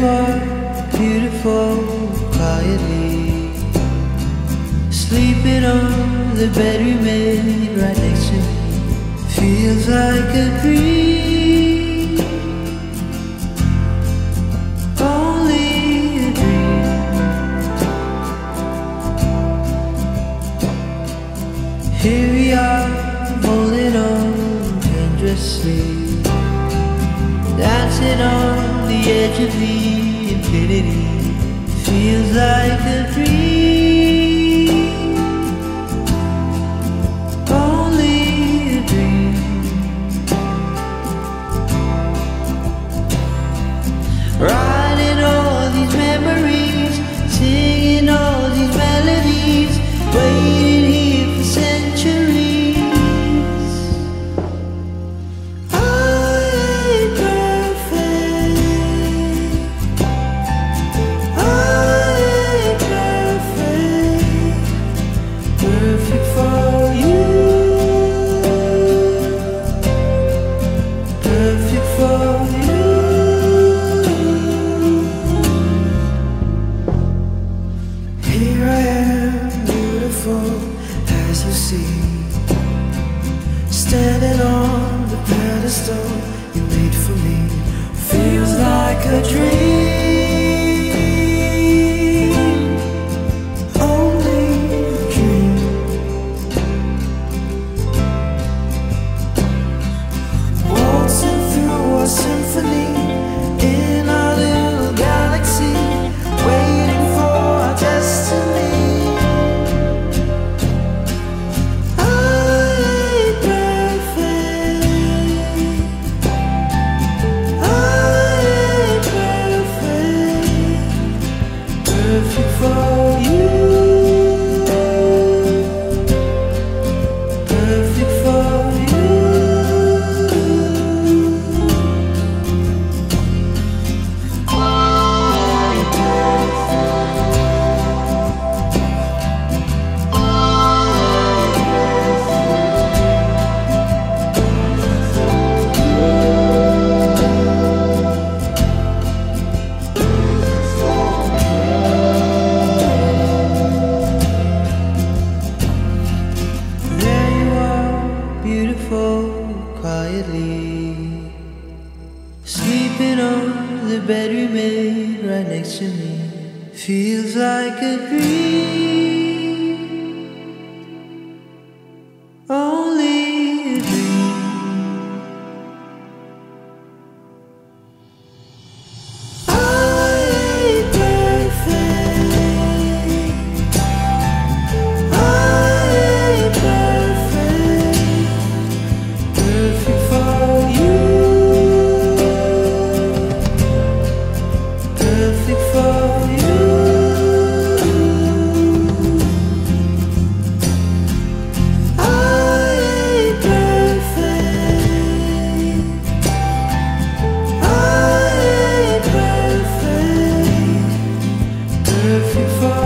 more beautiful piety. Sleeping on the bed we made right next to me feels like a dream. Only a dream. Here we are, holding on dangerously, dancing on of the infinity. Feels like beautiful as you see. Standing on the pedestal you made for me. Feels like a dream. The bed we made right next to me. Feels like a dream. I ain't perfect, perfect for